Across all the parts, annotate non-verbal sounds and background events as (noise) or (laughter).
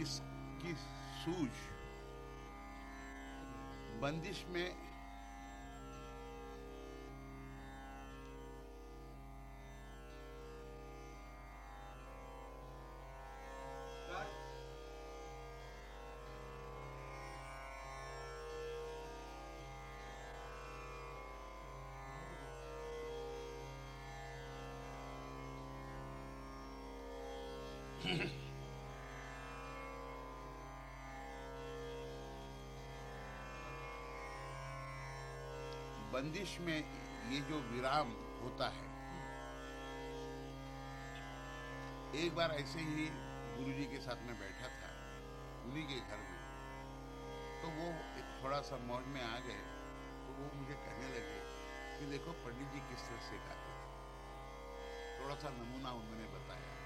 इसकी सूझ बंदिश में बंदिश में ये जो विराम होता है। एक बार ऐसे ही गुरुजी के साथ में बैठा था, उन्हीं के घर में। तो वो थोड़ा सा मौज में आ गए तो वो मुझे कहने लगे कि देखो, पंडित जी किस तरह से गाते थे थोड़ा सा नमूना उन्होंने बताया।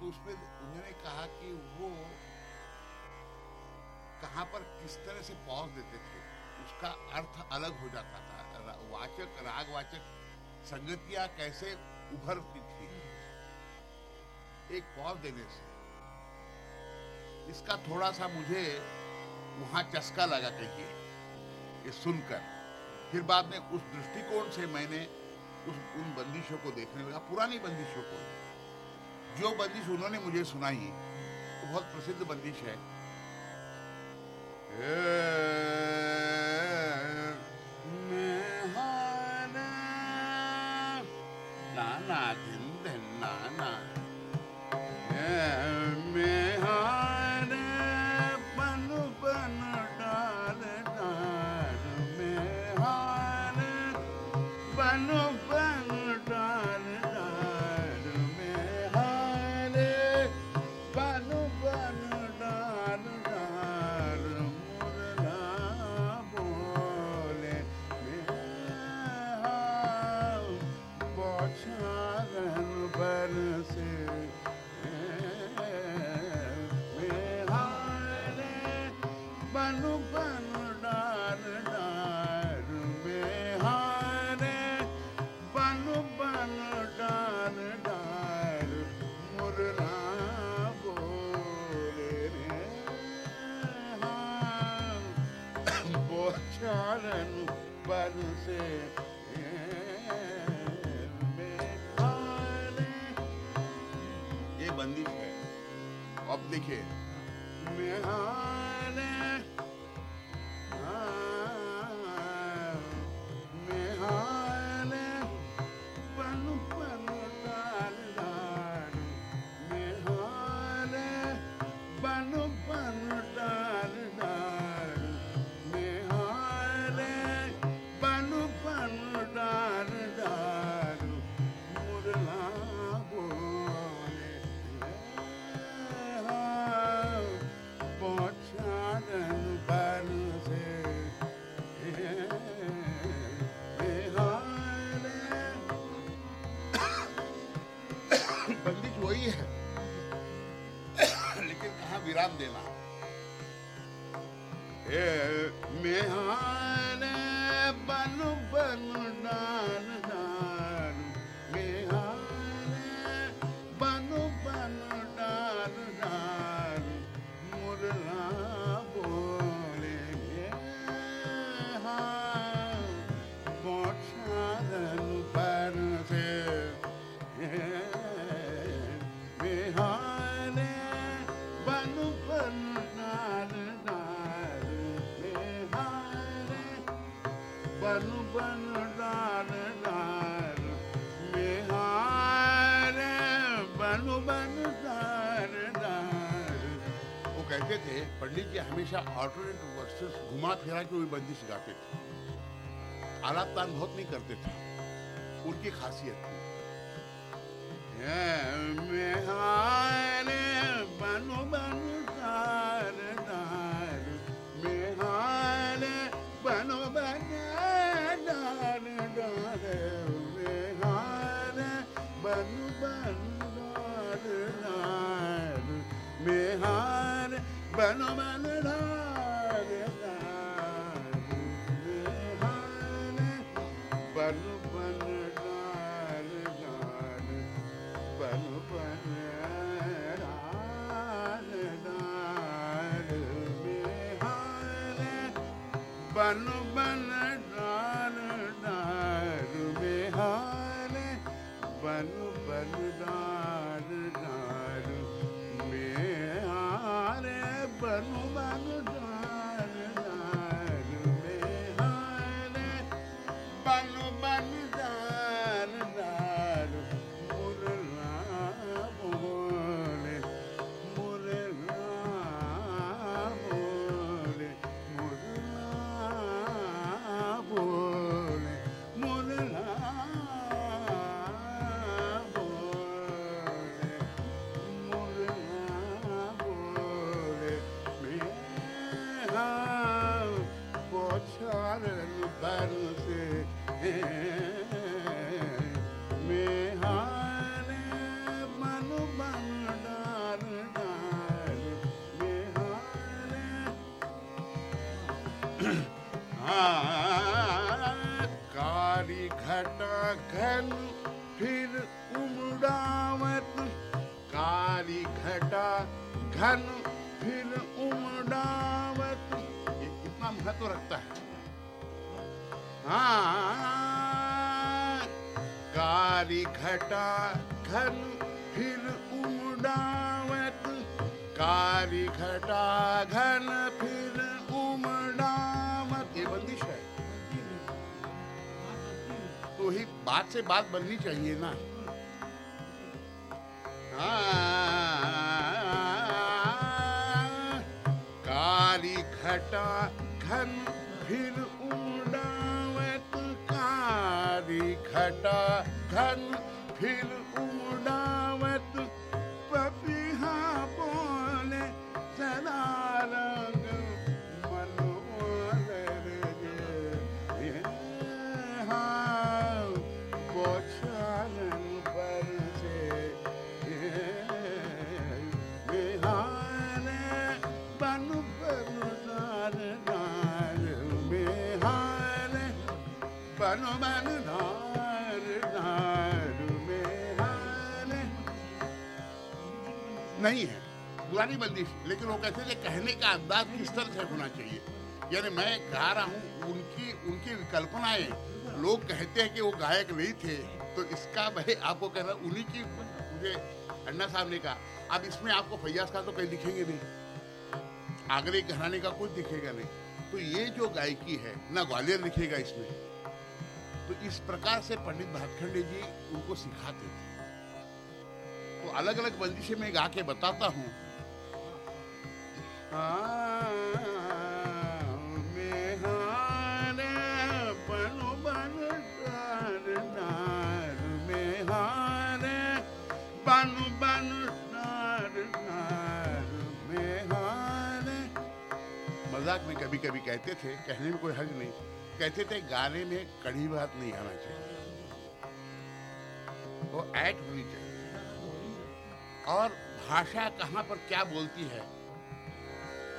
तो उसमें उन्होंने कहा कि वो कहाँ पर किस तरह से पॉज देते थे। उसका अर्थ अलग हो जाता था। वाचक राग वाचक संगतियाँ कैसे उभरती थी। एक पॉज देने से। इसका थोड़ा सा मुझे वहाँ चस्का लगा कहिए, ये सुनकर। फिर बाद में उस दृष्टिकोण से मैंने उस, उन बंदिशों को देखने लगा, पुरानी बंदिशों को। जो बंदिश उन्होंने मुझे सुनाई, वो बहुत प्रसिद्ध बंदिश है। na घुमा फिरा के वे बंदिश गाते थे। आलाप तान बहुत नहीं करते थे। उनकी खासियत। थी (clears throat) कारी घटा घन, फिर उमड़ावत। कारी घटा घन, फिर उमड़ावत। ये कितना महत्व रखता है। हाँ कारी घटा घन फिर उमड़ावत। कारी घटा घन फिर उमड़ावत। ये बंदिश है। तो ही बात से बात बननी चाहिए ना। हाँ, काली घटा घन फिर घटा घन फिर उमड़ावत नहीं है। पुरानी बंदिश लेकिन वो कहते थे कहने का अंदाज किस तरह से होना चाहिए। यानी मैं गा रहा हूँ, उनकी उनकी विकल्पनाएँ लोग कहते हैं कि वो गायक नहीं थे तो इसका मैं आपको कह रहा उन्हीं की मुझे अन्ना साहब ने कहा, अब इसमें आपको फैयाज का तो कहीं दिखेंगे नहीं। आगरे घराने का कुछ दिखेगा नहीं। तो ये जो गायकी है, ना ग्वालियर दिखेगा इसमें। तो इस प्रकार से पंडित भातखंडे जी उनको सिखाते थे। तो अलग अलग बंदिशें मैं गा के बताता हूँ। मज़ाक में कभी कभी कहते थे, कहने में कोई हर्ज नहीं। कहते थे, गाने में कड़ी बात नहीं आना चाहिए। वो ऐट होनी चाहिए। और भाषा कहाँ पर क्या बोलती है,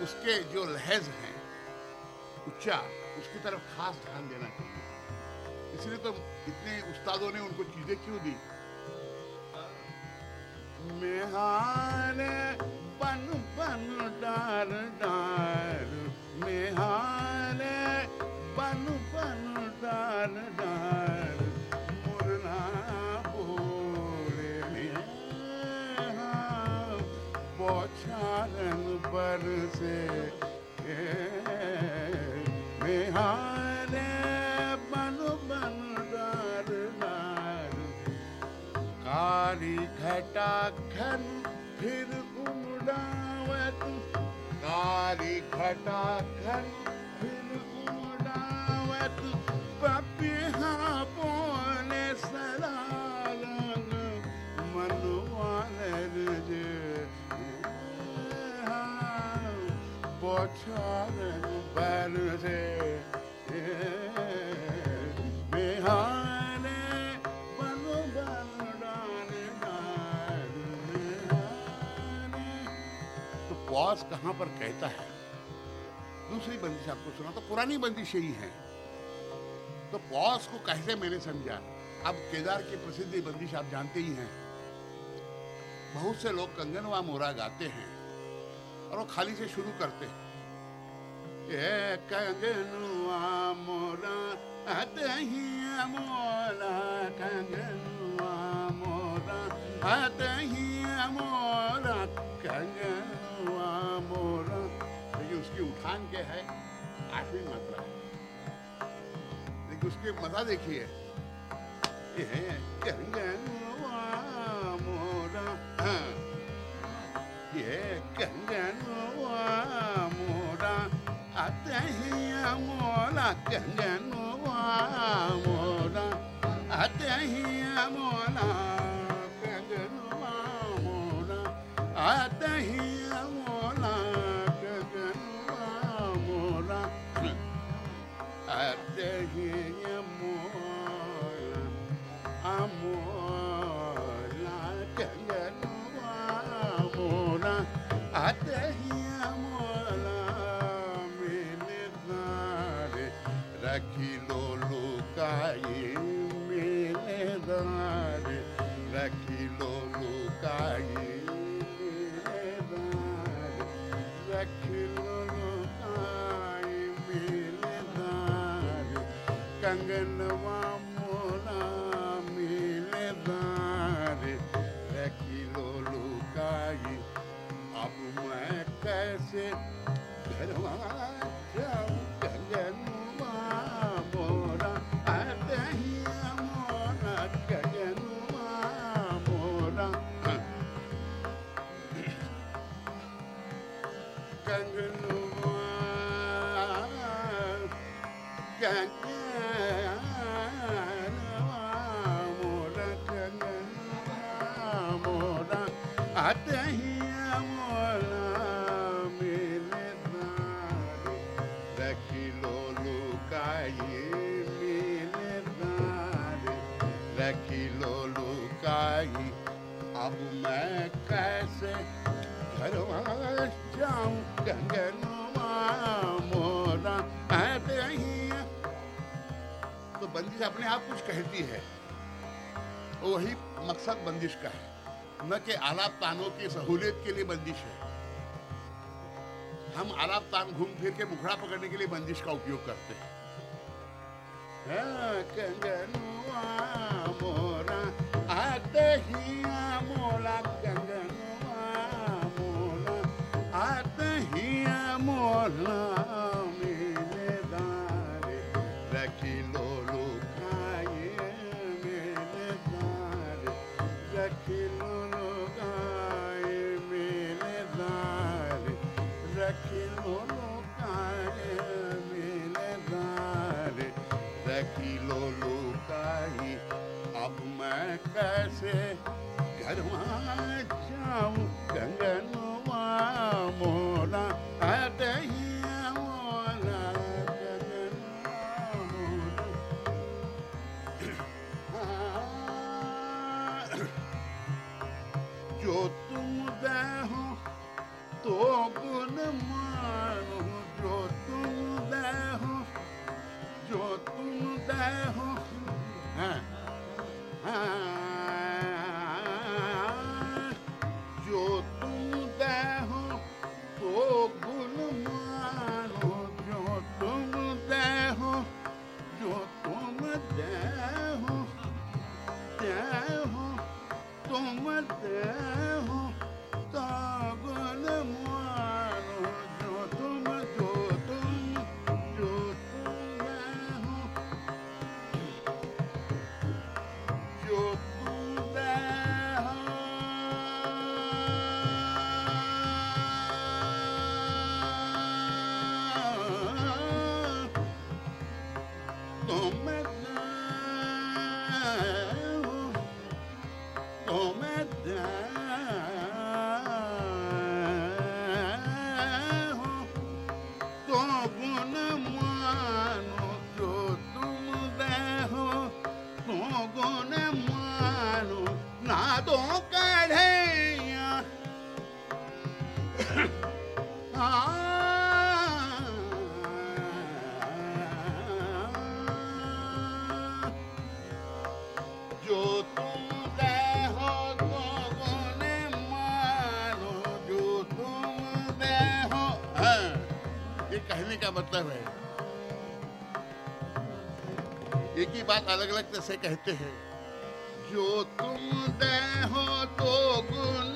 उसके जो लहज हैं, उच्चा, उसकी तरफ़ खास ध्यान देना चाहिए। इसलिए तो इतने उस्तादों ने उनको चीज़ें क्यों दी? मेहान बन बन डार डार घन फिर उमड़ावत काली घटा घन फिर उमड़ावत पपिहा सदा रंग मनवानर जे। पोछारन पर कहाँ पर कहता है, दूसरी बंदिश आपको सुना तो पुरानी बंदिश ही है। तो पॉज को कैसे मैंने समझा? अब केदार की प्रसिद्ध बंदिश आप जानते ही हैं। बहुत से लोग कंगनवा मोरा गाते हैं और वो खाली से शुरू करते हैं। ये कंगनवा मोरा मोरा अतहिया मोरा उठान के है, आठवीं मात्रा लेकिन उसके मज़ा देखिए ये है मोरा हाँ। ये कंगनवा मोरा मोला कंगनवा मोरा अतहिया मोला कंगनवा कंगनवा कहती है वही मकसद बंदिश का है न कि आलाप तानों की सहूलियत के लिए बंदिश है हम आलाप तान घूम फिर के मुखड़ा पकड़ने के लिए बंदिश का उपयोग करते हैं हाँ, कंगनवा मोरा आते ही मोला ही मोला मेरे दारे रखी लो कैसे घरवा कौन मानो ना तो कढ़े जो तुम हो कौन मानो जो तुम हो हाँ, कहने का मतलब है। एक ही बात अलग अलग तरह से कहते हैं। जो तुम दे हो दो गुण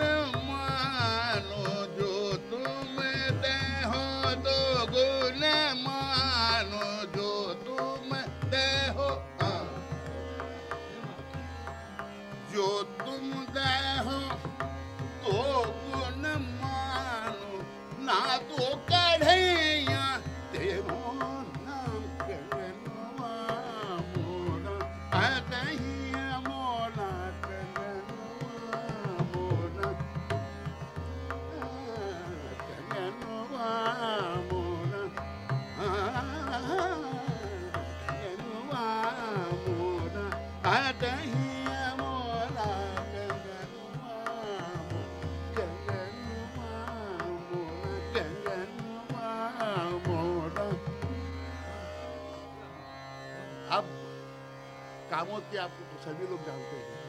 सभी लोग जानते हैं।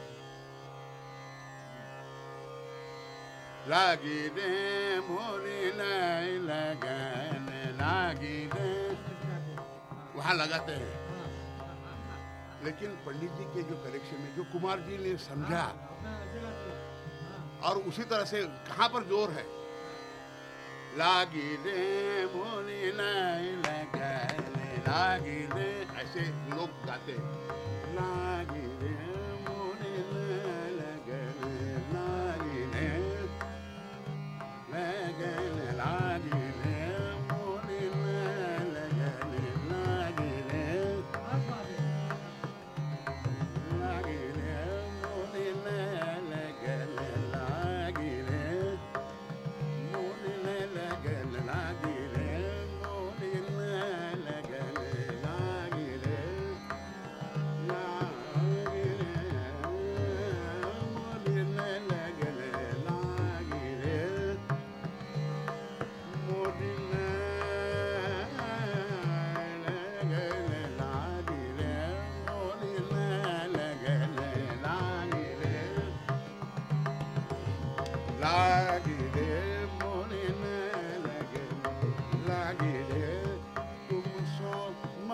लागी दे मोरी लाई लगन लागी दे। वहाँ लगाते हैं। लेकिन पंडित जी के जो कलेक्शन में, जो कुमार जी ने समझा, और उसी तरह से कहाँ पर ज़ोर है? लागी दे मोरी लाई लगन लागी दे, ऐसे लोग गाते हैं। अपना गिरे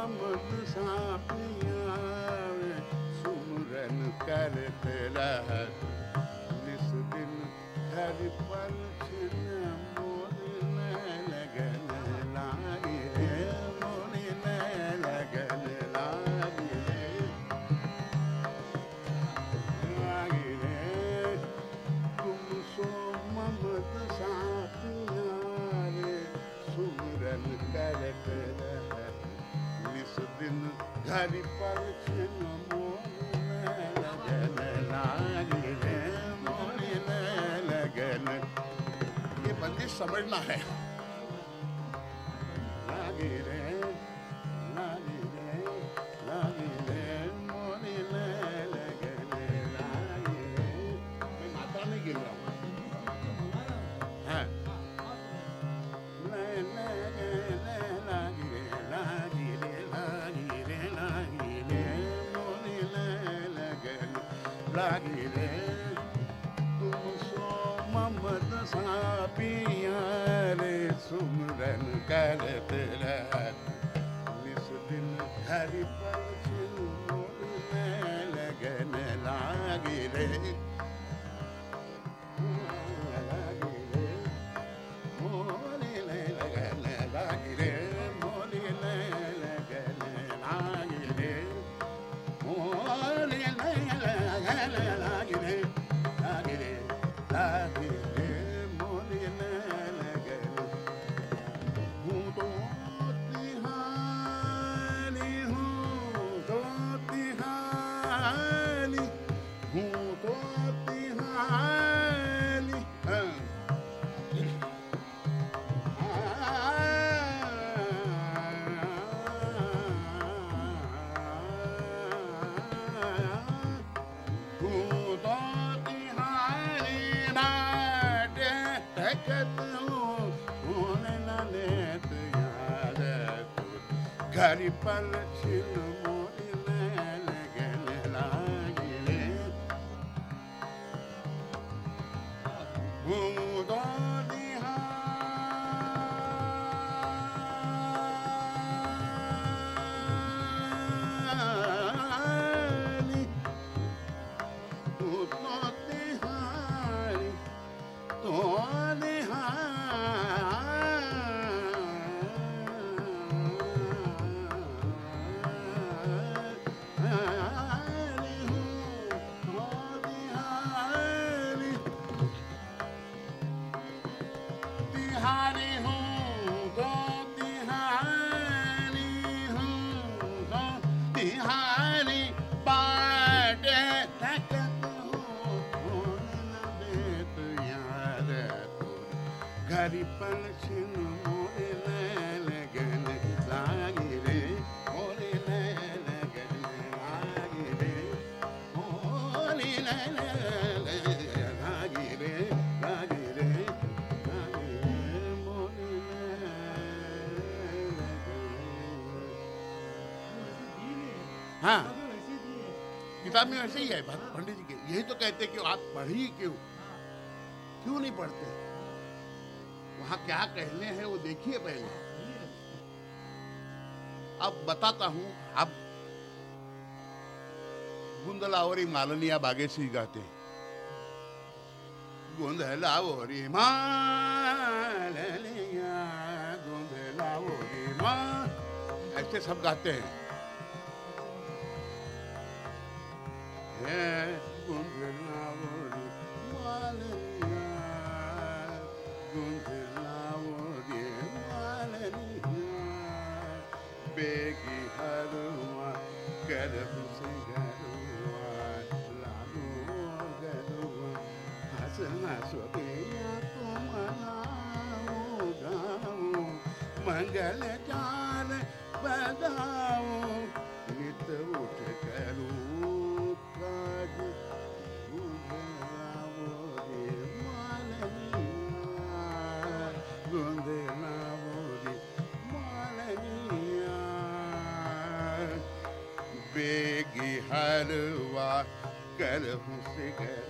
नामक सापिया सुमरन करत लहत निस दिन हर पल छिन्न बंदिश समझना है। පියාලෙ සුමරන් කලතල ලිසුදින හරි පරිචිල් මොලගෙන ලාගිරේ. la la la pan chino. किताब में वैसे ही है पंडित जी के, यही तो कहते कि आप पढ़िए क्यों? क्यों नहीं पढ़ते? वहाँ क्या कहने हैं, वो देखिए पहले। अब बताता हूँ, अब गुंदलावरी मालनिया बागेशी गाते गुंदलावरी गुंदलावरी माँ। ऐसे सब गाते हैं। बेगी हंसना सोया को मनाओ गाओ मंगल जान बजाओ नित उठ करूँ काज गुंदलावो रे मालनिया गुंदलावो रे मालनिया बेगी हलवा करहूँ से गरुआ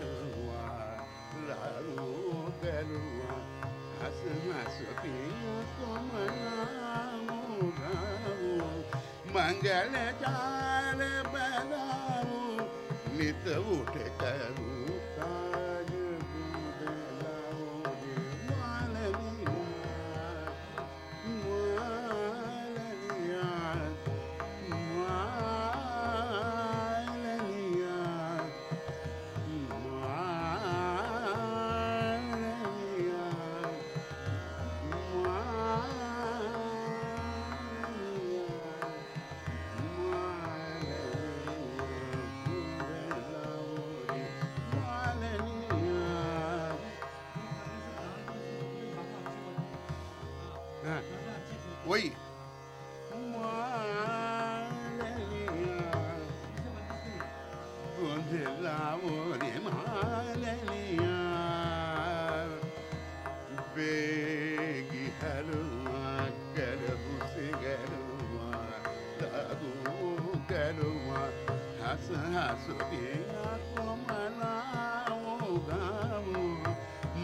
मंगल जाल बनाऊँ नित उठ करूँ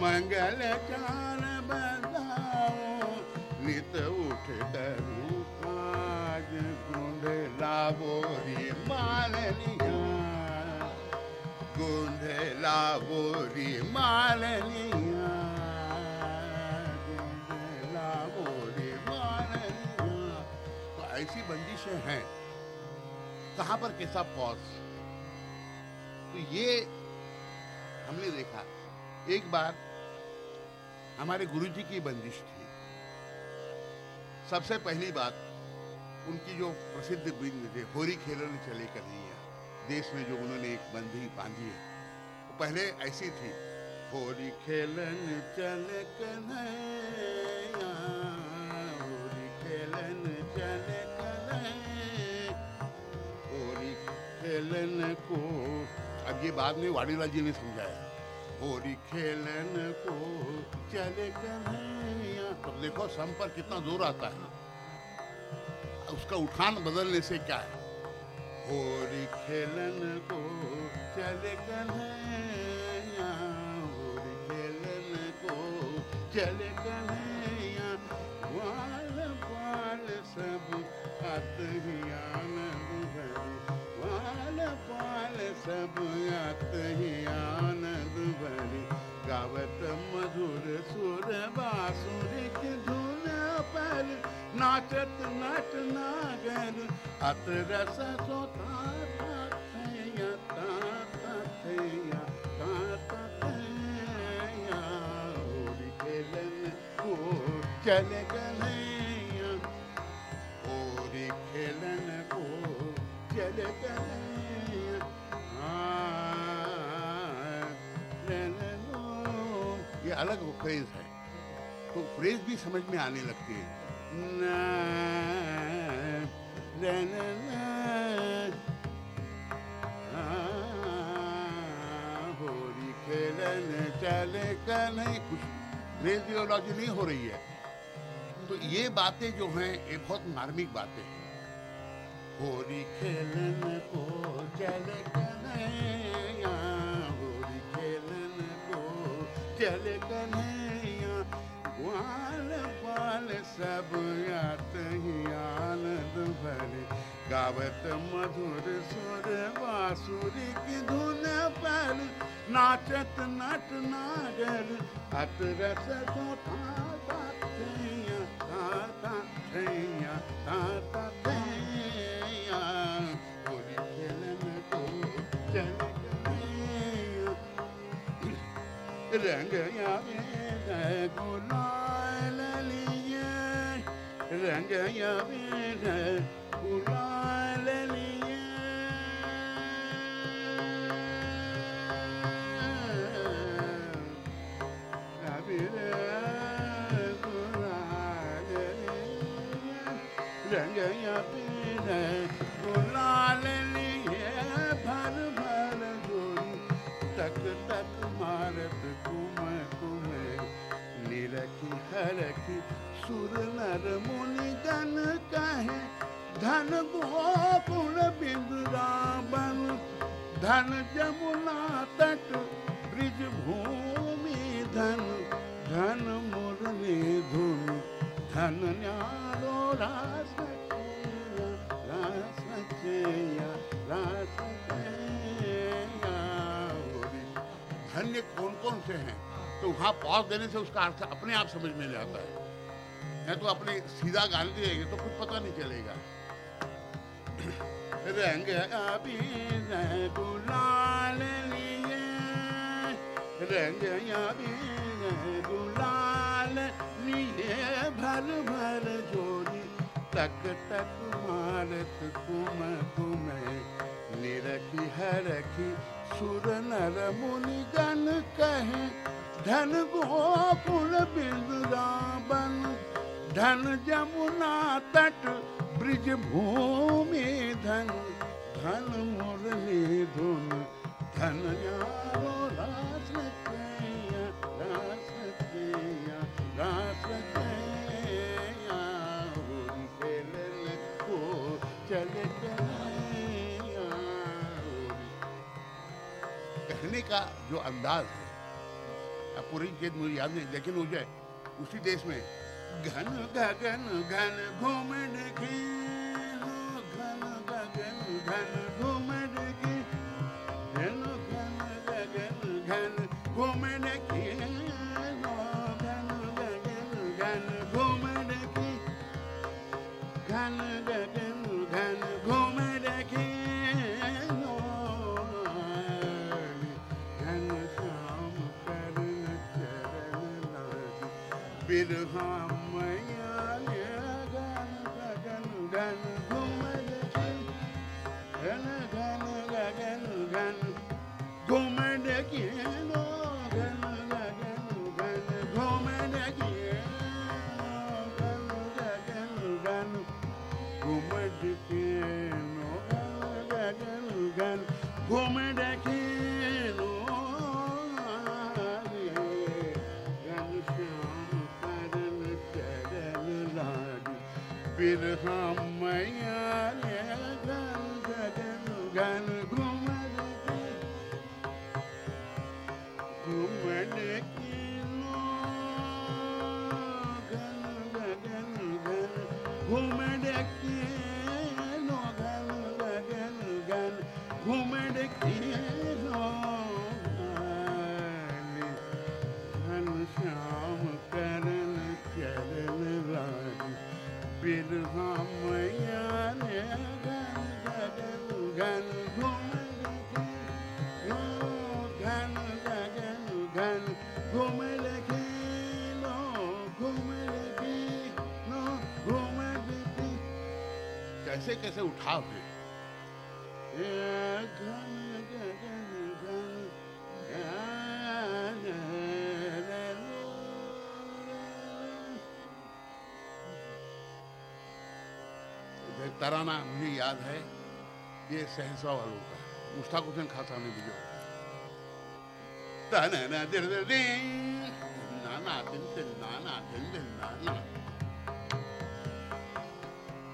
मंगल चाल बजाओ नित उठ करू काज गुंड लावोरी मालनिया गुंड लावोरी मालनिया गुंड लावोरी मालनिया तो ऐसी बंदिशें हैं कहाँ पर कैसा पॉज ये हमने देखा। एक बार हमारे गुरुजी की बंदिश थी। सबसे पहली बात, उनकी जो प्रसिद्ध बिंद थे, होरी खेलन चले कन्हैया, देश में जो उन्होंने एक बंदी बांधी है। वो पहले ऐसी थी, होरी खेलन चल कन्हैया, होरी खेलन चल कन्हैया, होरी खेलन को अब ये बाद में वाडीलाल जी ने समझाया। होरी खेलन को चले कन्हैया देखो, सम पर कितना ज़ोर आता है। उसका उठान बदलने से क्या है? होरी खेलन को चले होरी खेलन को चले कन्हैया वाल पाल सब अत ही सब ही आनंद भरी गावत मधुर सुर बासुरी की धुन पर। नाचत नट नागर, अत रस चल गनैया होरी खेलन को चल गनैया अलग फ्रेज है। तो फ्रेज भी समझ में आने लगती है। होरी खेलन, चले का नहीं कुछ फ्रेज जियोलॉजी नहीं हो रही है। तो ये बातें जो हैं, ये बहुत मार्मिक बातें हैं। होरी खेलन को चले को चले कन्हैया ग्वाल बाल सब यात ही आनंद भरे। गावत मधुर सुर बांसुरी की धुन पर। नाचत नट नागर अत रस तो था था था था थैया था था रंग यावे गुलाल लिए रंग यावे गुलाल लिए सुर नर मुनि कहे, धन बिंद्रावन, धन जमुना तट ब्रिज भूमि धन धन मुरली धुन, धन न्यारो रास रास रास धन्य कौन कौन से हैं? तो वहाँ पॉज देने से उसका अर्थ अपने आप समझ में आता है। या तो अपने सीधा गाने देंगे तो कुछ पता नहीं चलेगा। (clears throat) रंग अबीर गुलाल लिए। रंग अबीर गुलाल लिए। भर भर जोड़ी तक तक मारत कुम कुम निरखी हरखी सुर नर मुनि गण कहे धन गोकुल बिंद्रावन धन जमुना तट ब्रिज भूमि धन धन मुरली धुन, धन यारो रास कैया रास कैया, रास कहने का जो अंदाज है पूरी चीज़ मुझे याद नहीं, लेकिन मुझे उसी देश में घन गगन, घन घूमने की घन गगन, घन घूमन बिरहा मैया बिरहा कैसे कैसे उठाव है तराना मुझे याद है ये सहसा वालों का। मुश्ताक हुसैन साहब ने बुझो नाना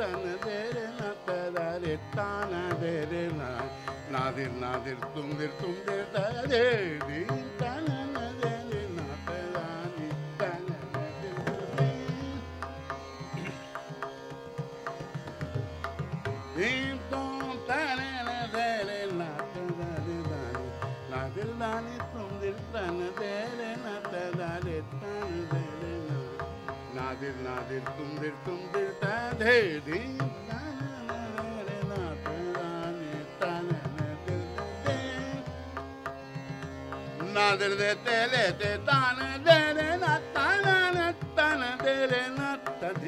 ना दिल दिल दिल तुम ताना ना दिल ना तदारे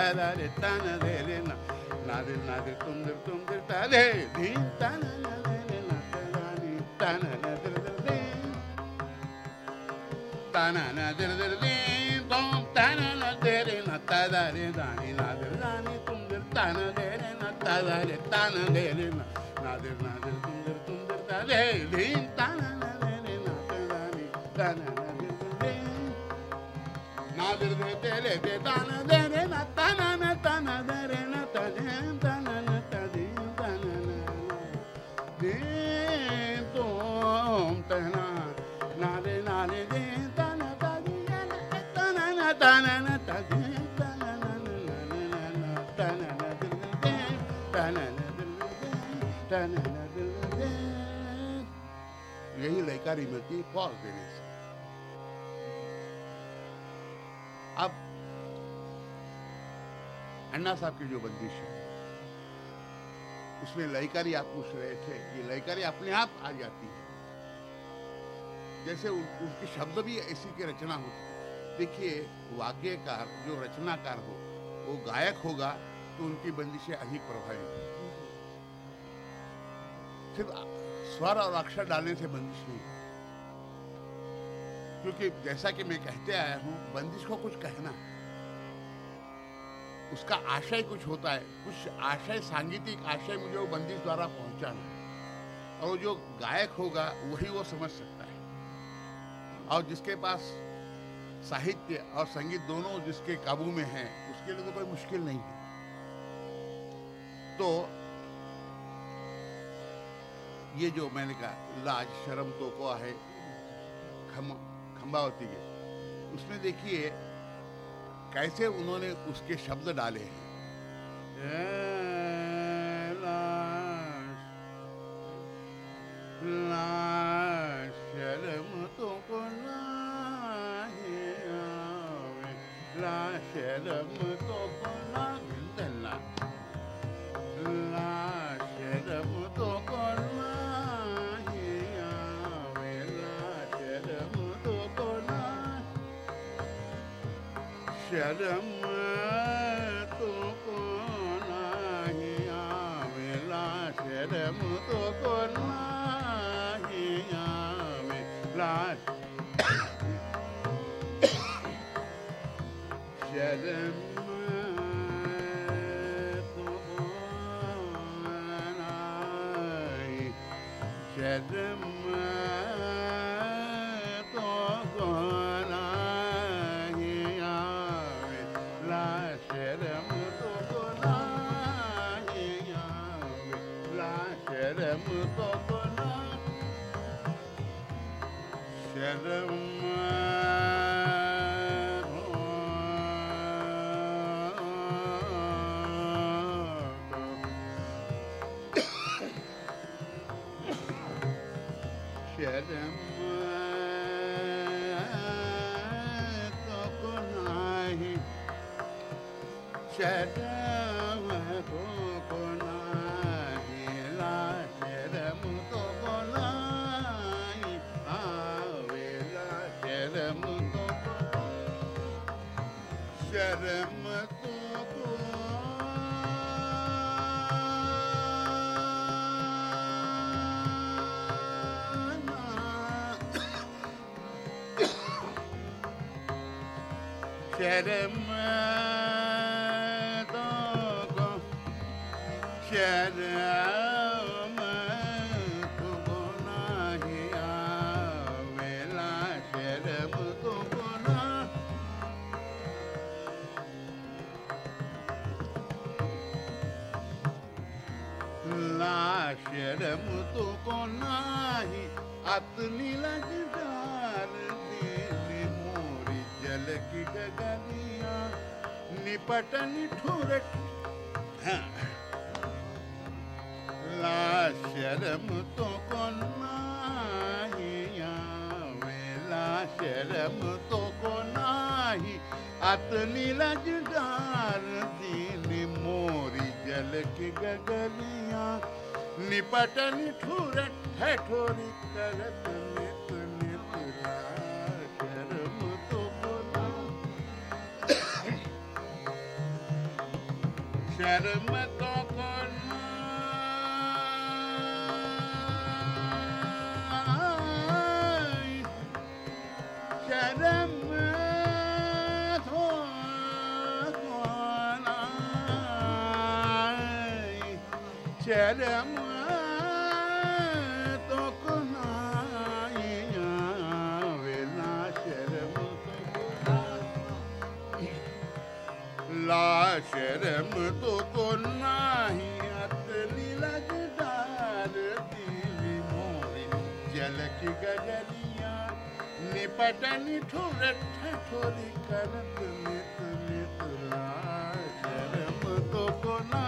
tadare tana delena nadil nadil tundir tundir tade din tana delena tadani tana nadil din tana nadil nadil din tom tana nadil na tadare dani nadil dani tundir tana delena tadare tana delena nadil nadil tundir tundir tade din tana delena tadani tana यही लयकारी मिलती है pause देने से अन्ना साहब की जो बंदिश है उसमें लयकारी आप पूछ रहे थे ये लयकारी अपने आप आ जाती है। जैसे उन, उनके शब्द भी ऐसी की रचना होती है। देखिए वाक्यकार जो रचनाकार हो वो गायक होगा तो उनकी बंदिशें अधिक प्रभावी होंगी। सिर्फ़ स्वर और अक्षर डालने से बंदिश नहीं क्योंकि जैसा कि मैं कहते आया हूँ बंदिश को कुछ कहना है। उसका आशय कुछ होता है। कुछ आशय, सांगीतिक आशय मुझे वो बंदिश द्वारा पहुंचाना है। और जो गायक होगा, वही वो समझ सकता है। और जिसके पास साहित्य और संगीत दोनों जिसके काबू में है, उसके लिए तो कोई मुश्किल नहीं है। तो ये जो मैंने कहा, लाज, शर्म तो को है, खम, खंबावती के उसमें देखिए कैसे उन्होंने उसके शब्द डाले हैं शर्म तुमको शर्म तुमको शरम तो को नाही आवेला शरम तो को नाही आवेला शरम शर्म निपट निठुरट हाँ। ला शर्म तो को नाही आवे ला शर्म तो को नाही आतली लगदार दिल मोरी जल की गगनिया निपट निठुरट ठठोरी करत शर्म शर्म तो को नाही लगदार दिली मोरी जल की गगनिया निपट निठुर ठठोरी करत नित नित शर्म तो को ना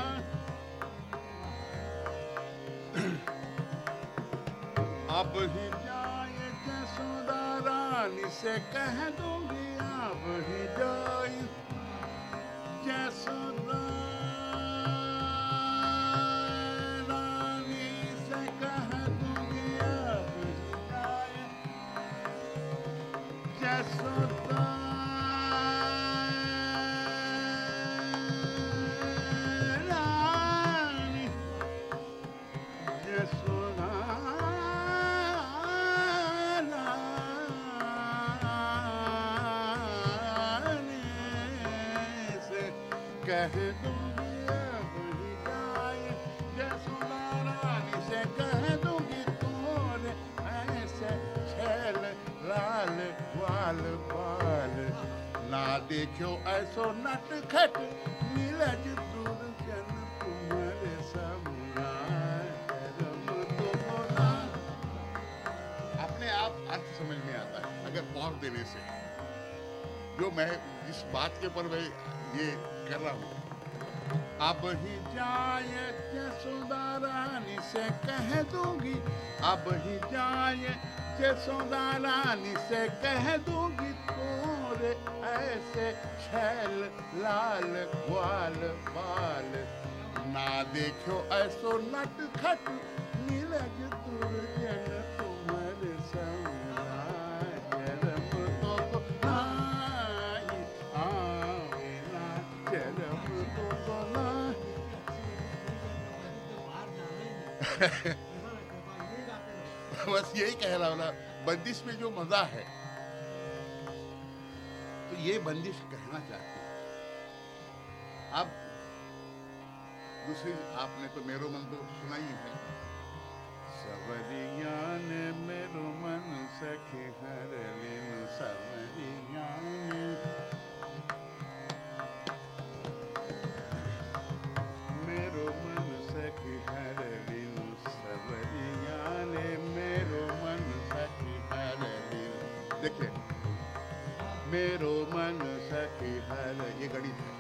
अब ही जाए जसोदा रानी से कह दूँगी अब ही जाए जसोदा ना देखो ऐसो नट खट नीलज दूर जन तुम्हारे तो अपने आप अर्थ समझ में आता है, अगर पौर देने से। जो मैं जिस बात के ऊपर मैं ये कर रहा हूँ, अब ही जाए जसोदा रानी से कह दूँगी, अब ही जाए जसोदा रानी से कह दूँगी तोरे ऐसे छैल, लाल, ग्वाल, बाल। ना देखो ऐसो नट खट, नीलज दुर्जन तो शरम तो को (laughs) बस यही कह रहा हूँ ना, बंदिश में जो मज़ा है तो ये बंदिश कहना चाहते हैं। अब दूसरी, आपने तो मेरो मन तो सुना ही। है सवरिया ने मेरो मन सखी हर लिन सवरिया मेरो मन सखी हर लिन सवरिया ने मेरो मन सखी हर लिन। देखिए मेरो मन सखी हर, ये गणित है।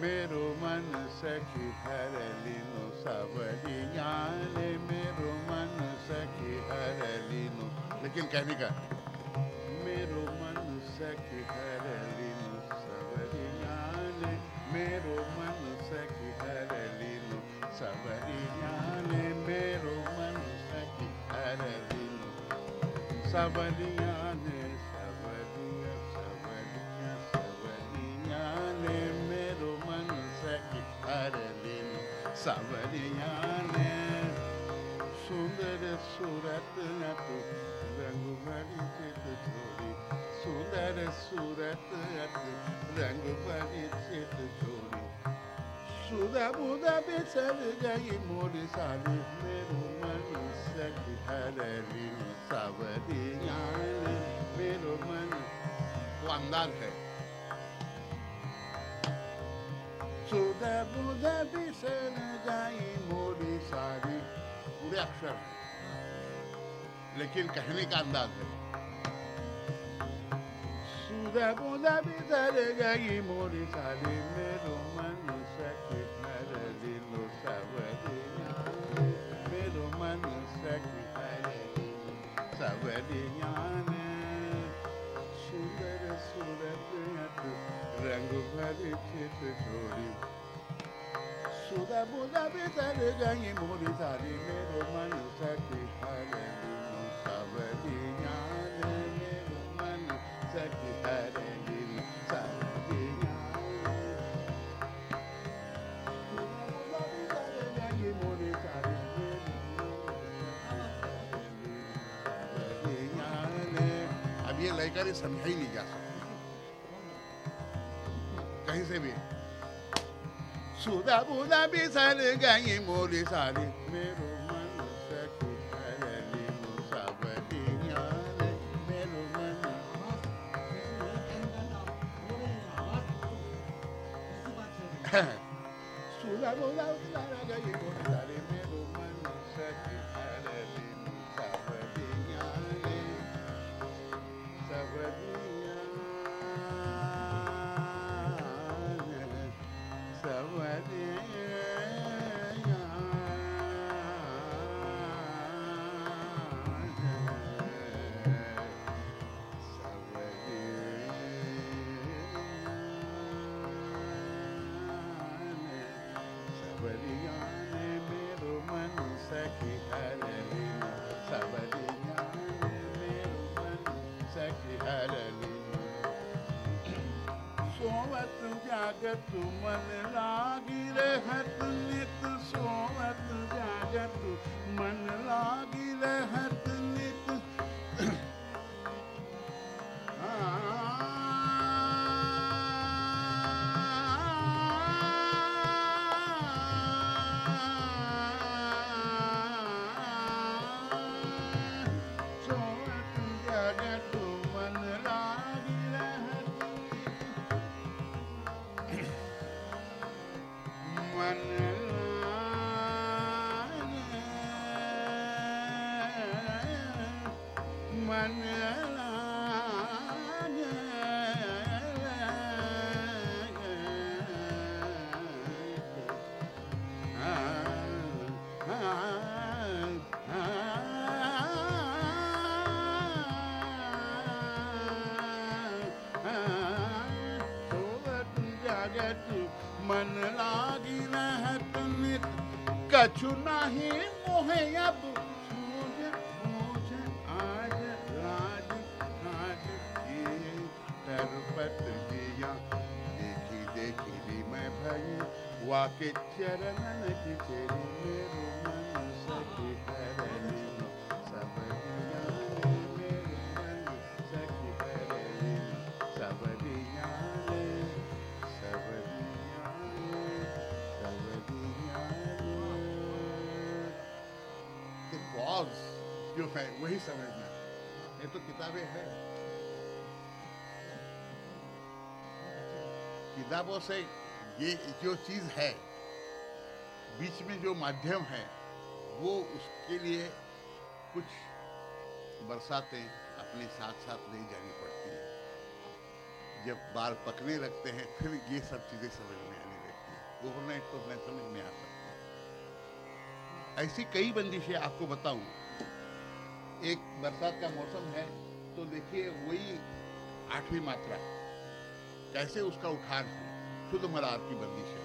मेरो मन सखी हर, लिनो सबरिया ने मेरो मन सखी हर, लिनो। लेकिन कहने का? मेरो मन सखी हर, लिनो सबरिया ने मेरो मन सखी हर, लिनो सबरिया ने मेरो मन सखी हर, लिनो सबरिया ने සවරියානේ සුන්දර සුරත නැතු රංගු මරි චිත චෝරි සුන්දර සුරත නැතු රංගු මරි චිත චෝරි සුදා බුදා බෙසල් ගයි මොලි සාලි මෙරු මනි සැකි හැරලි සවරියානේ මෙරු මනි වන්දන්තේ मोरी पूरे अक्षर है लेकिन कहने का अंदाज है सुधा बुधा बिसर गई मोरी साली मेरो मन मेरो मन सखी लिनो सावरिया सूरत अत रंग भरी चित छोड़ी सुधा बुधा बिसर गई मोरी साली मेरो मन सखी हर मेरो मन सखी हर ये लयकारी समझा ही नहीं जा सकती कहीं से भी सुधा बुधा बिसर गई मोरी सारी मेरो मन सखी करली मुसावरिया रे मेरो मन सुधा बुधा बिसर गई जागत मन लागी रहत नित सोवत जागत मन लागी रहत वही समझना। ये तो किताबें है। किताबों से ये जो चीज़ है, बीच में जो माध्यम है, वो उसके लिए कुछ बरसातें अपने साथ साथ नहीं जानी पड़ती है। जब बाल पकने लगते हैं, फिर ये सब चीज़ें समझ में आने लगती है। ओवरनाइट तो मैं समझ में आ सकता ऐसी कई बंदिशें आपको बताऊँ एक बरसात का मौसम है तो देखिए वही आठवीं मात्रा। कैसे उसका उठान है शुद्ध मरार की बंदिश है।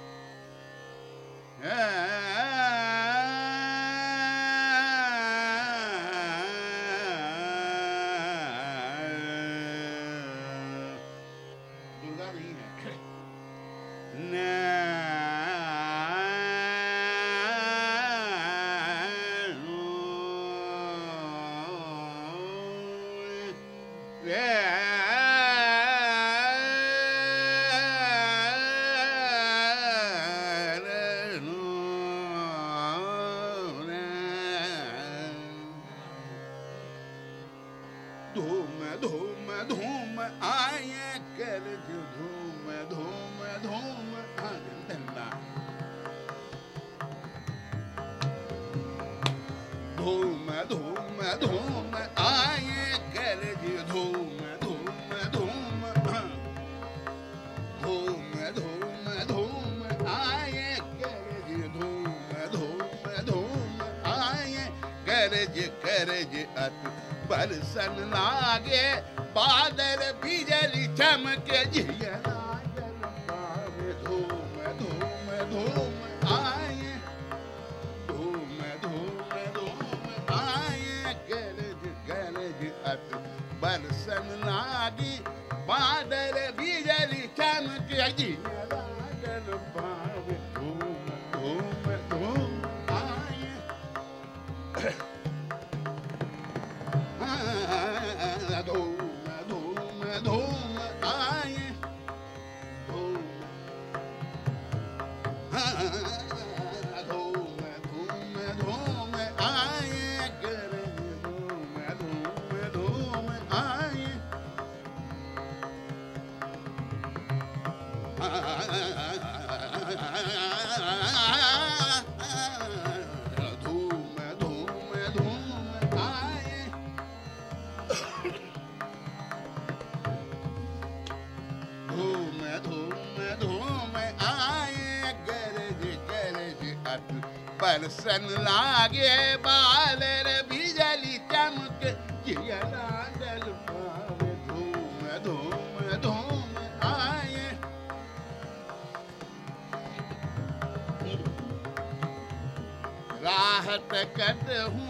बरसन लागे। बादल बिजली चमके धूम धूम धूम आए। धूम धूम धूम आए। गरज गरज अत बरसन लागी। बादल बिजली चमके बरसन लागे बालर बिजली चमक धूम धूम धूम आए। राहत कद हूँ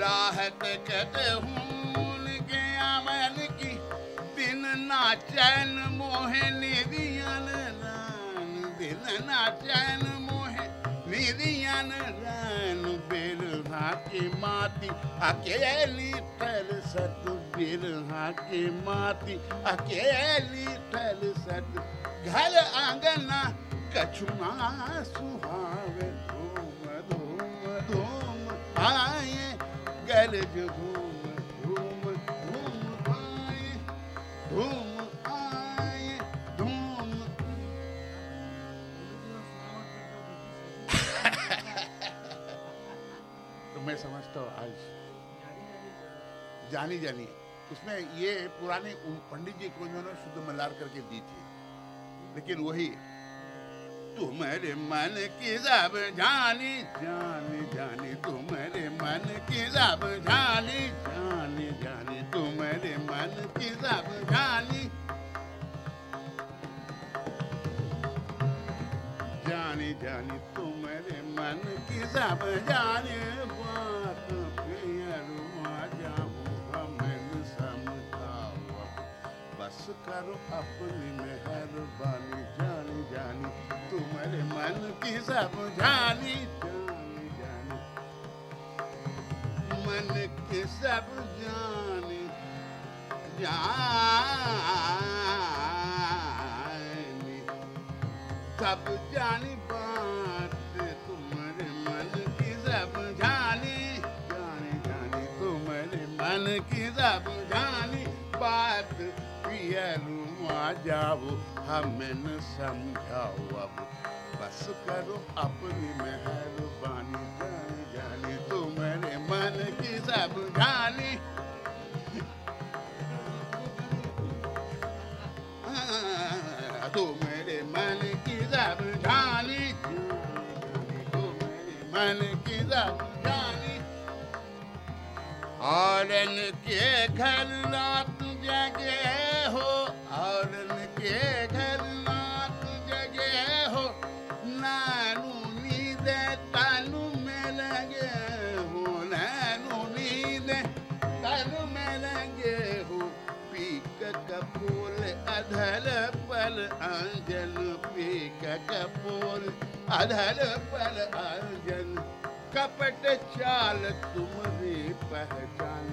राहत कद हूँ उनके आवन की दिन नाचन मोहे निधियन रान दिन नाचन मोहे निधियन रान बिरहा की माती अकेली तर सत बिरहा की माती अकेली तर सत। घर आंगना कछुआ सुहावे, धूम धूम धूम, आए, गरज धूम धूम धूम आए धूम धूम (laughs) तो मैं समझता हूँ आज। जानी जानी। उसमें ये पुराने पंडित जी को उन्होंने शुद्ध मल्लार करके दी थी। लेकिन वही, तुम्हारे मन की जब जानी जानी जानी, तुम्हारे मन की जब जानी जानी जानी, तुम्हारे मन की जब जानी। जानी जानी, तुम्हारे मन की जब जाने बस करो अपनी मेहरबानी जानी जानी तुम्हारे मन की सब जानी जानी जानी मन की सब जानी जानी सब जानी पियलू आ जाओ हमें न समझाओ अब बस करो अपनी मेहरबानी जानी जानी तुम्हारे मन की सब जानी तो मेरे मन की सब जानी तो मेरे मन और के घर रात जगे हो और के घर रात जगे हो, नानू नींद तानू में लगे हो, नानू नींद तानू में लगे हो, पीक कपूर अधल पल, अंजन पीक कपूर अधल पल, अंजन कपट चाल तुम्हारी पहचान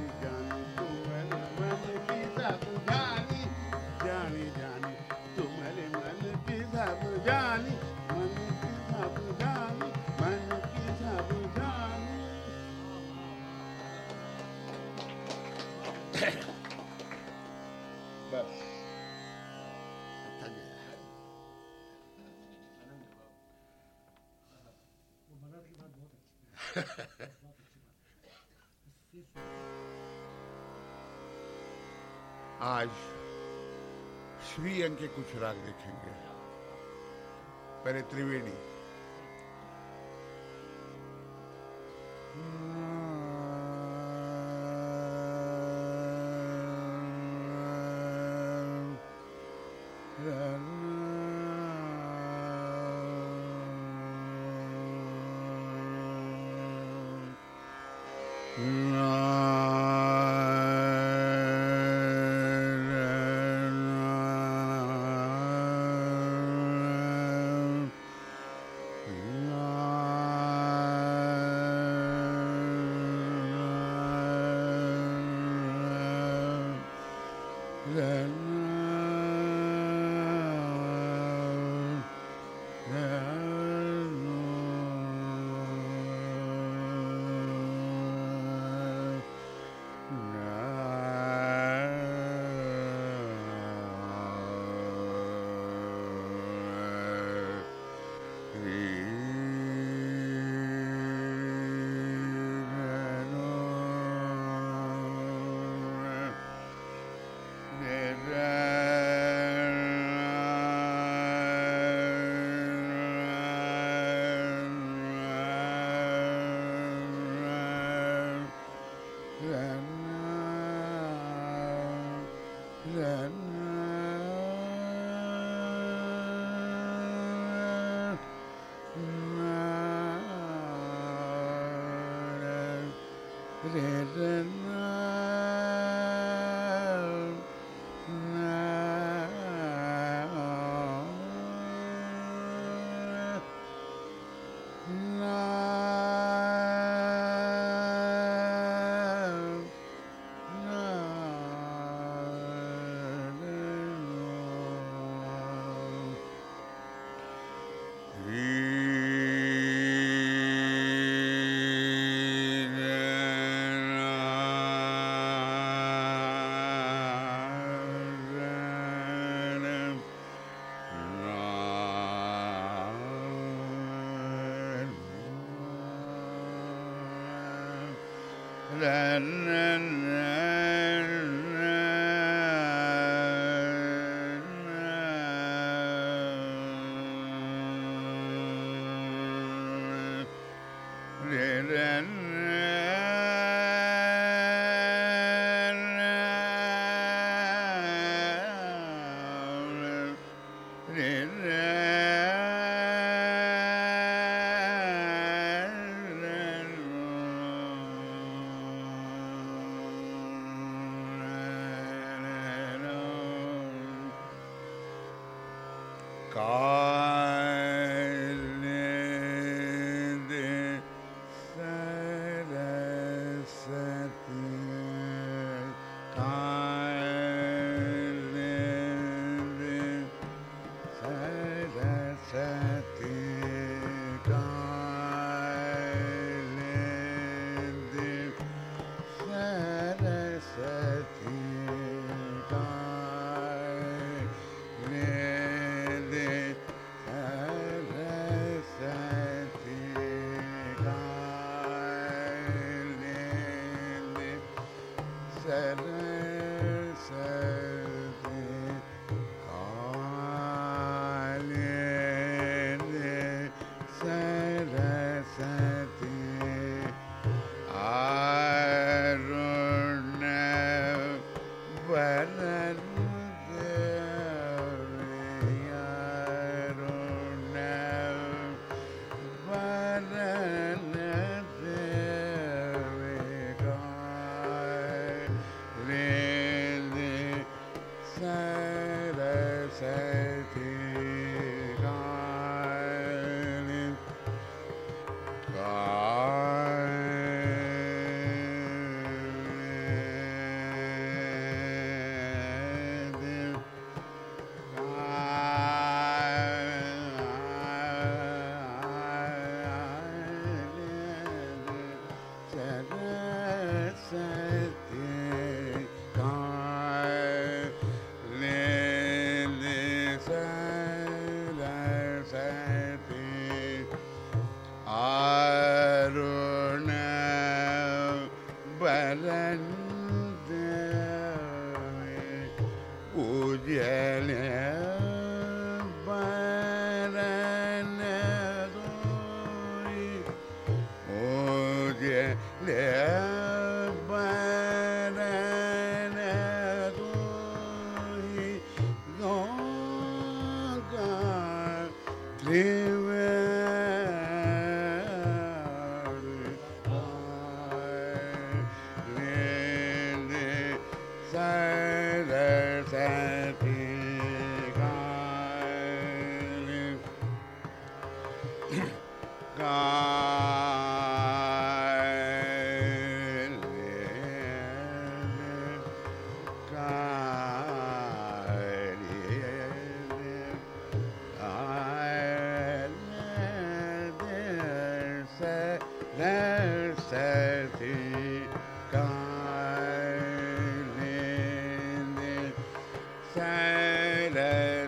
(laughs) आज श्री अंग के कुछ राग देखेंगे। पहले त्रिवेणी।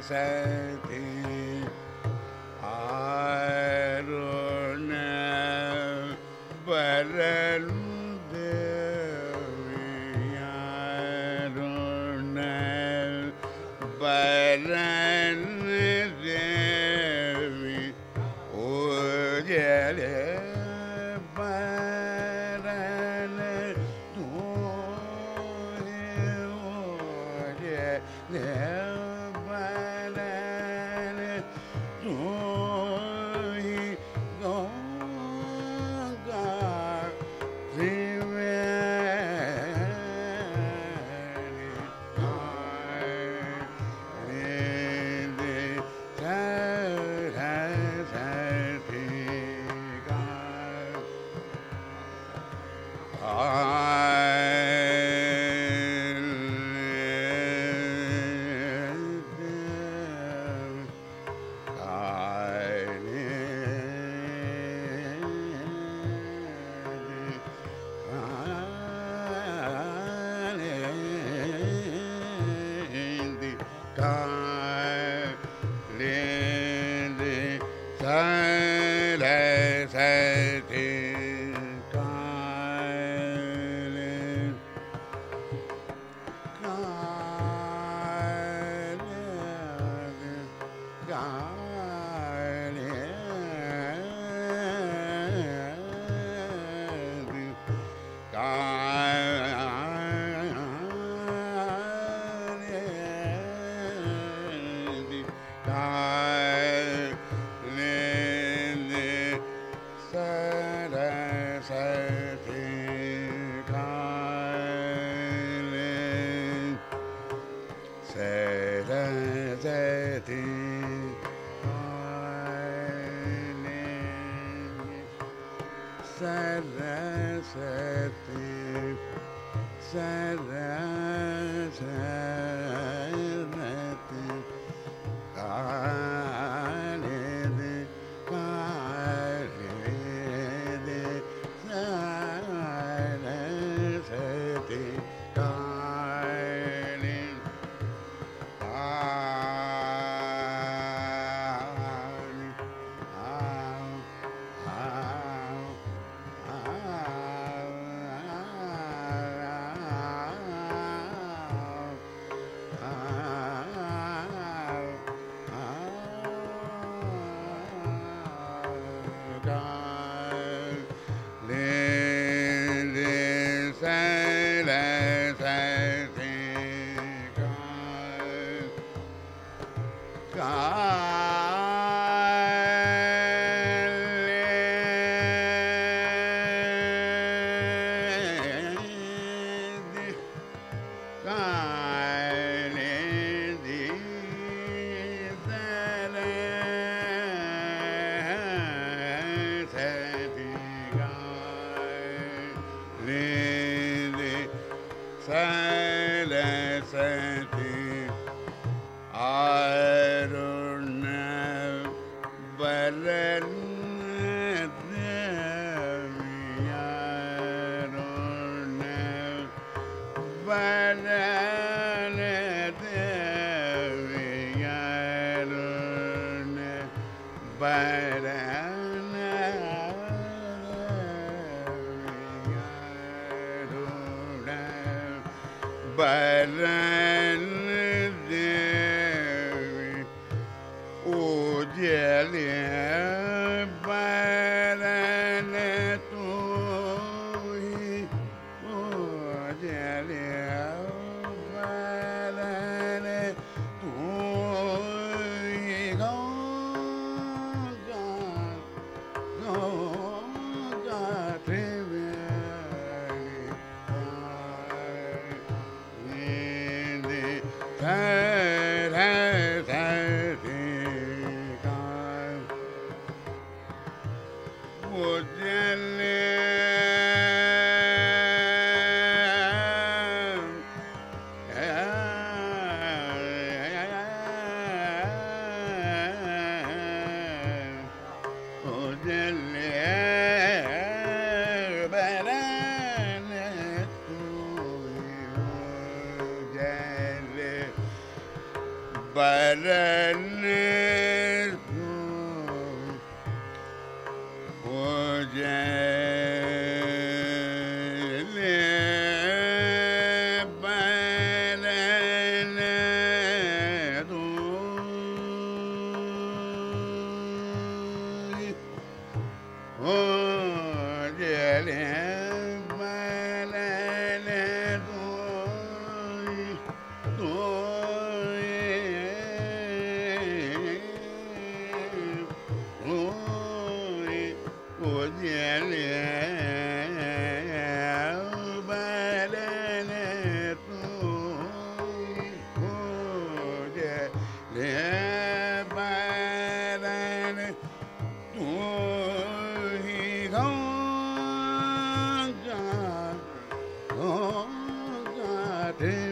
said Hey.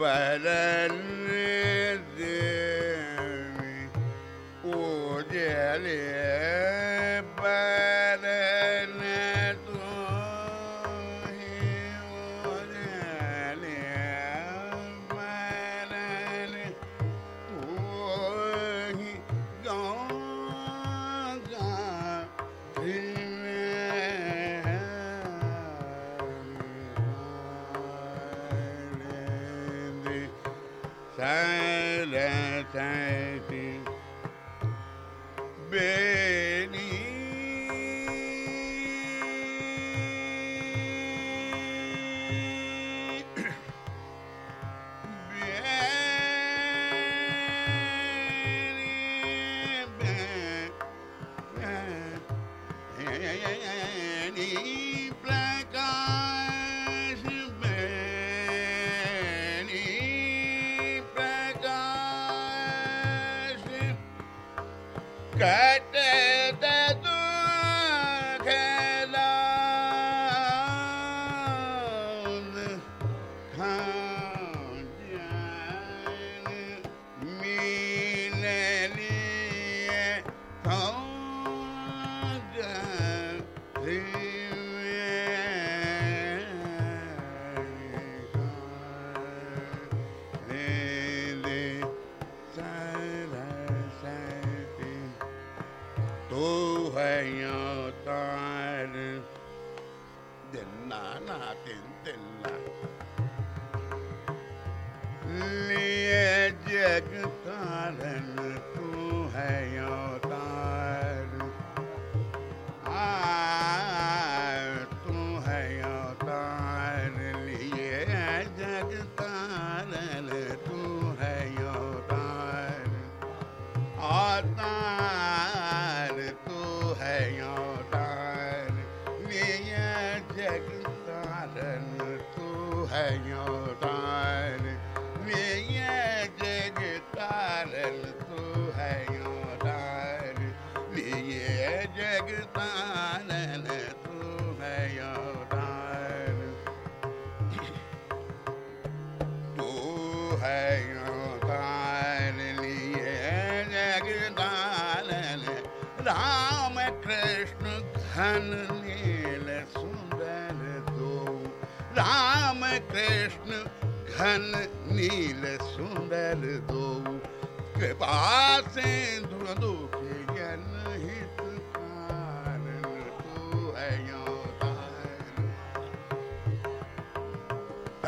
badalidim o dialim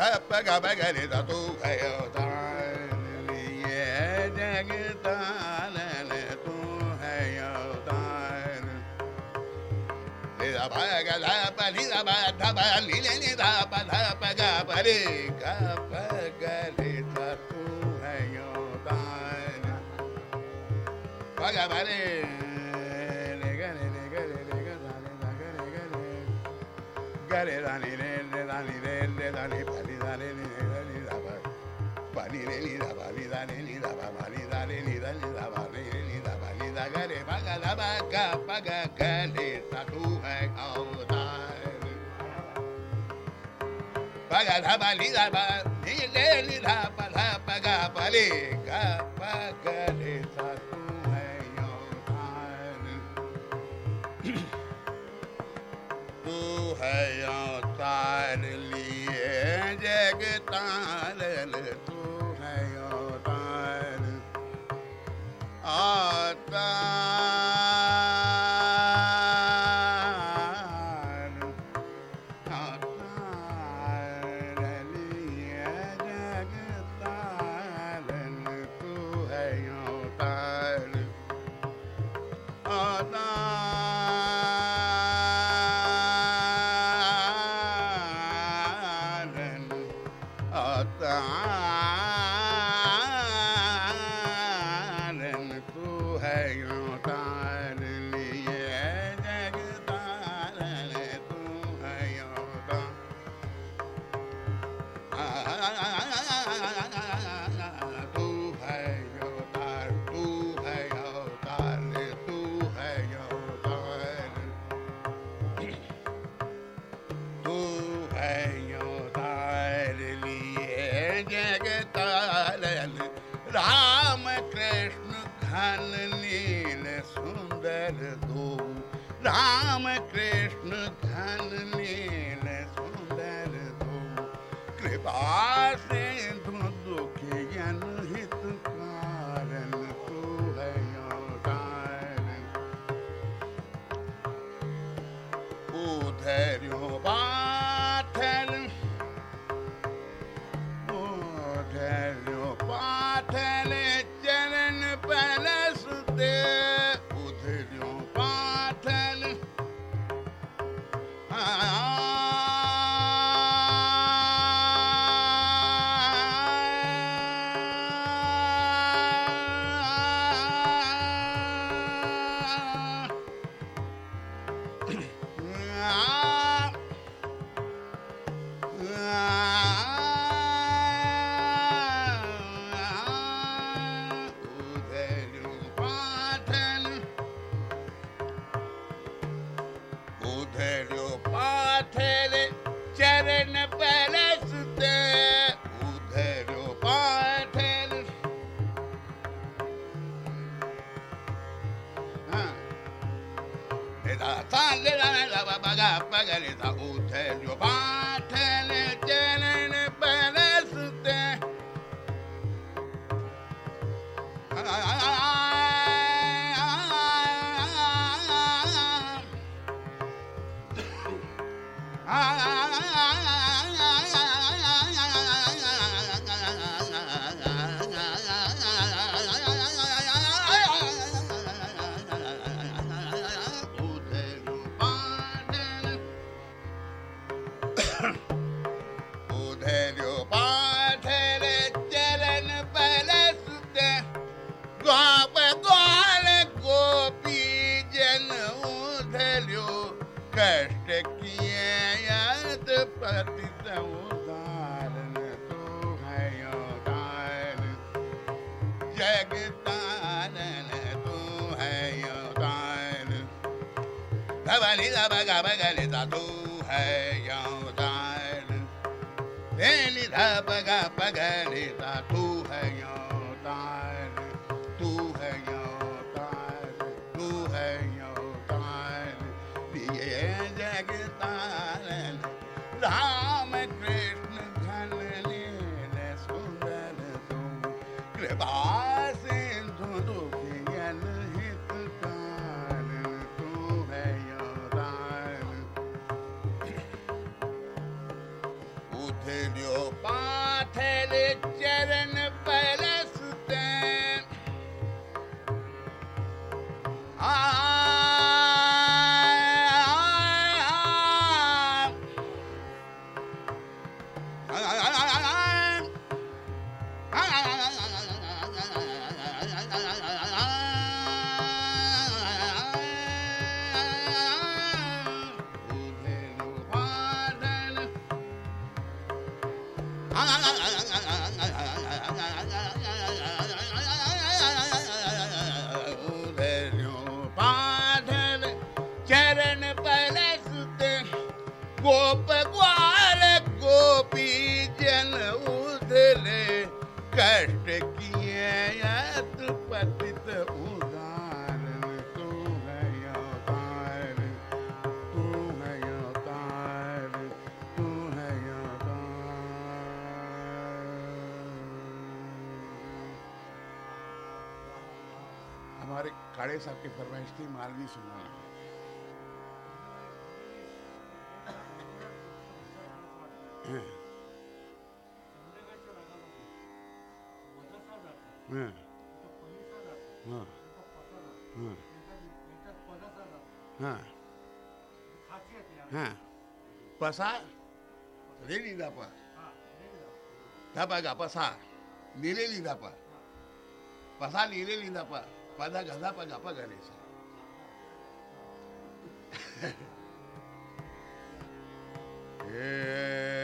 Pega, pega, ele tá tu, é o tal, ele é jagtal, ele tu, é o tal. Lida paga, la pa, lida pa, ta pa, lile, lida pa, la paga, pa, li, ka, paga, lida tu, pani re ni da ba ni dani ni da ba ma ni dani ni da ni da ba ni re ni da ba ni da gare ba ga da ba ga ba ga ga le ta tu hai avatar ba ga da ba ni da ba ni le ni da ba da ba ga ba le ga ba ga le ta tu तू है अवतार लिए जगताल अवतार कष्ट किए पतित तू है तू है तू है हमारे काड़े साहब की फरमाइश थी, मालवी सुनाना। 예. 어. 어. हाँ हाँ पसार रेली दापा दापा का पसार लिहिलेली दापा पसार लिहिलेली दापा पदा गधा पा गापा गणेशा Yeah. (laughs)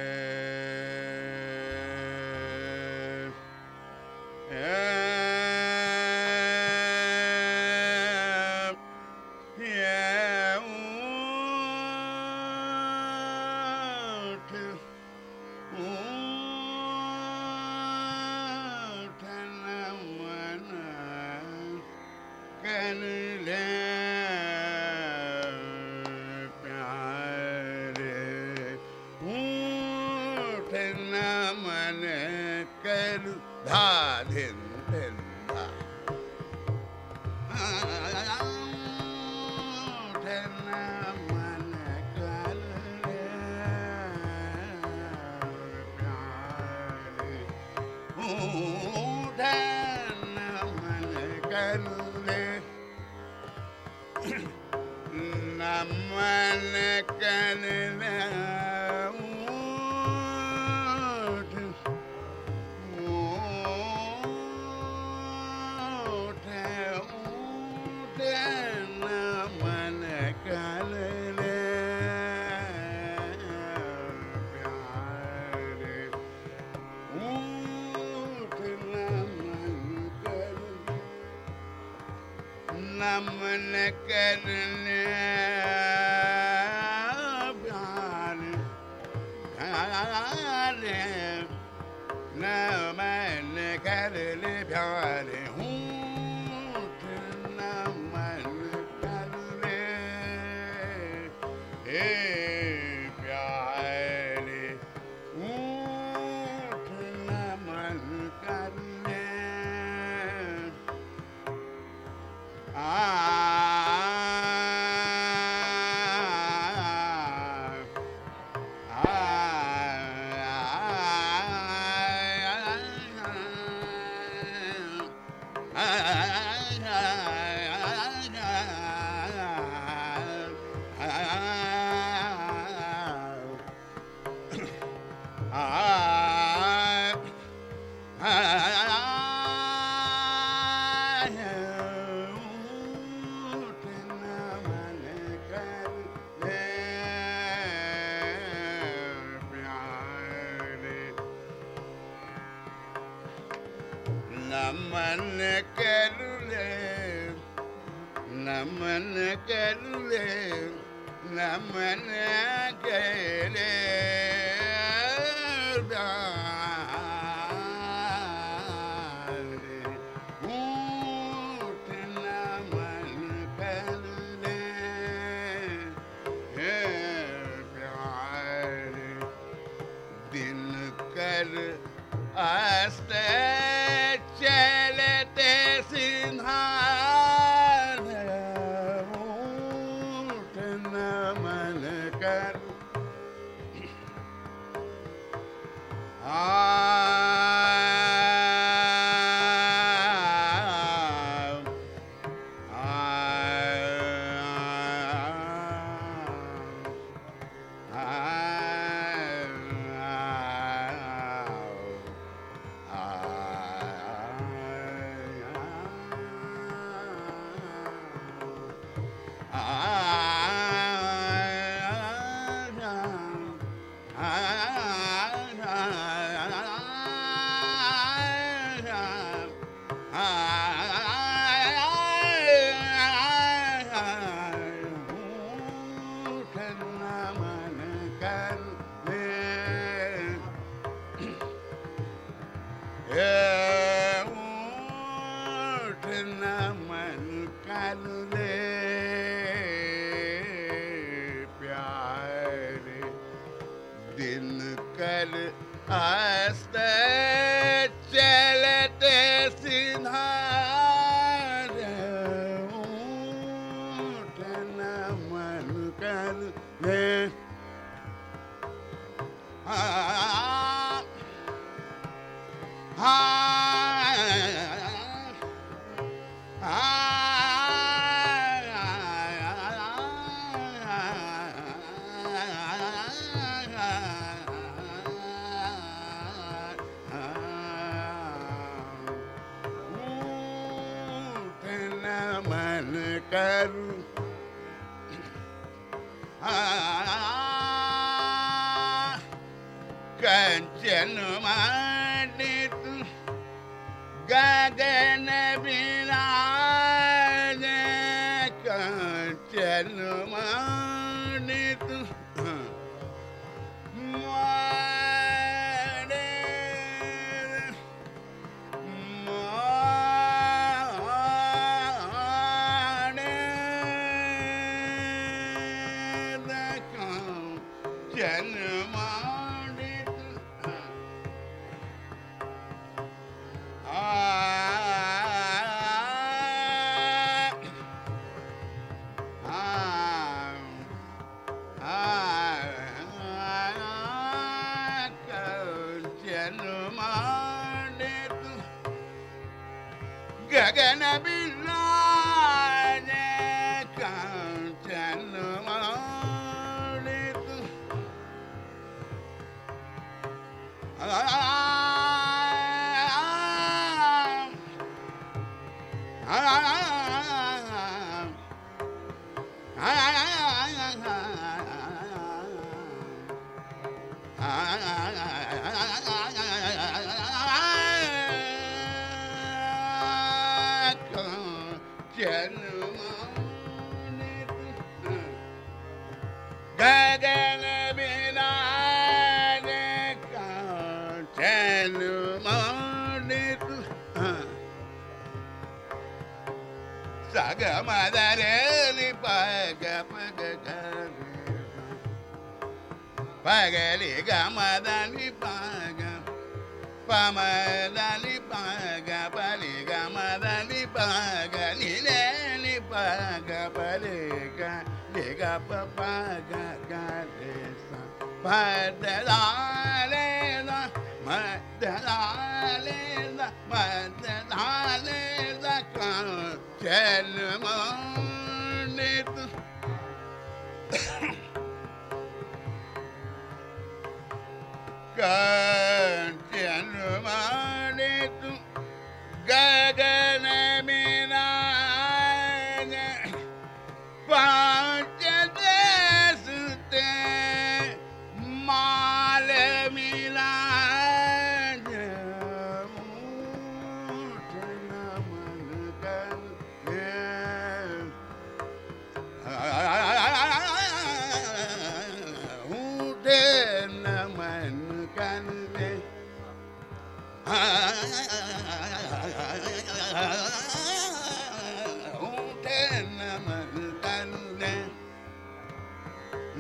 என்ன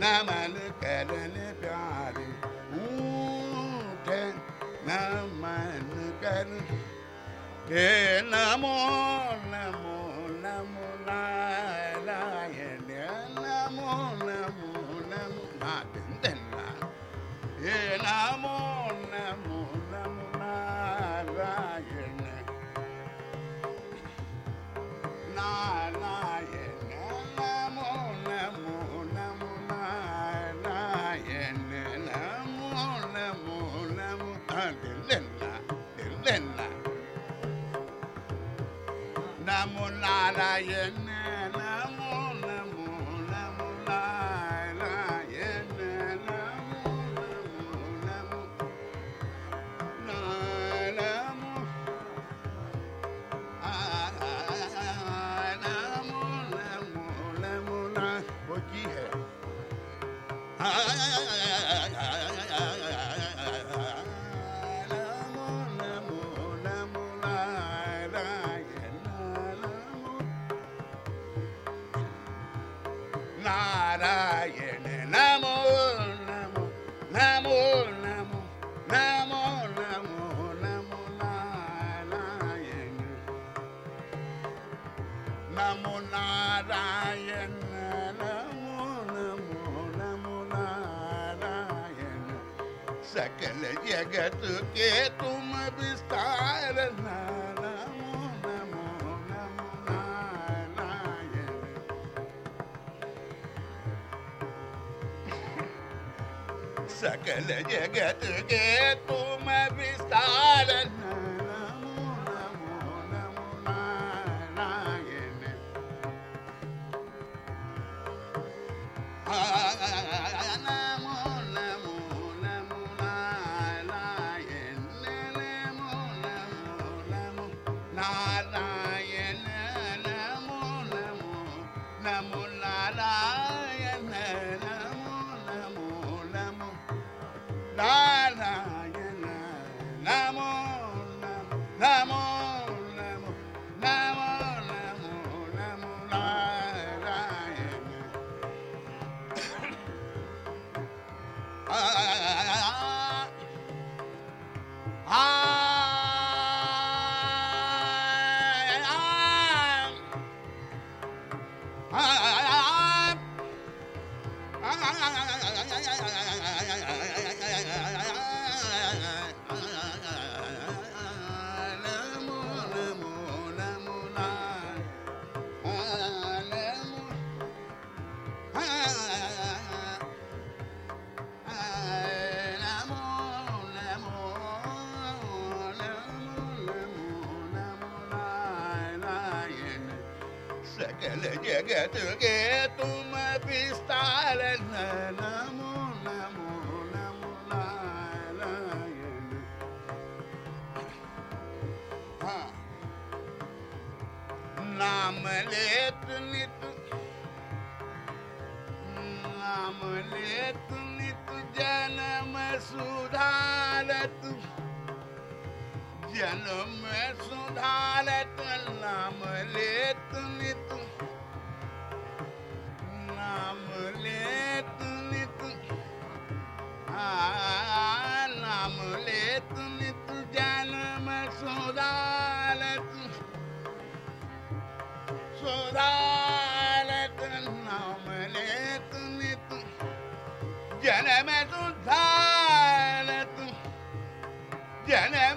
Namaste. जगत के तुम विस्तार नमो नमो नमो नारायण हाँ नाम लेत नित नाम लेत नित जन्म सुधारत जन्म सुधारत नाम ले Yeah,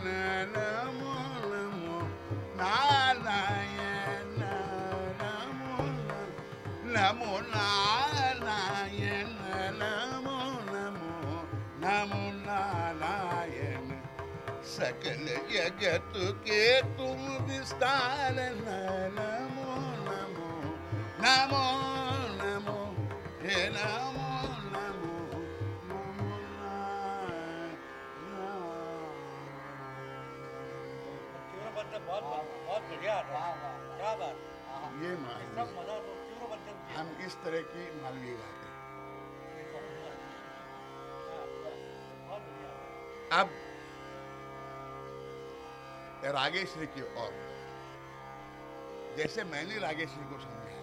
जगत के तुम विस्तार, नमो नमो नमो नमो, हे नमो नमो नमो बहुत ये हम इस तरह की मालवीय गाते हैं। अब रागेश्वरी की ओर। जैसे मैंने रागेश्वरी को समझाया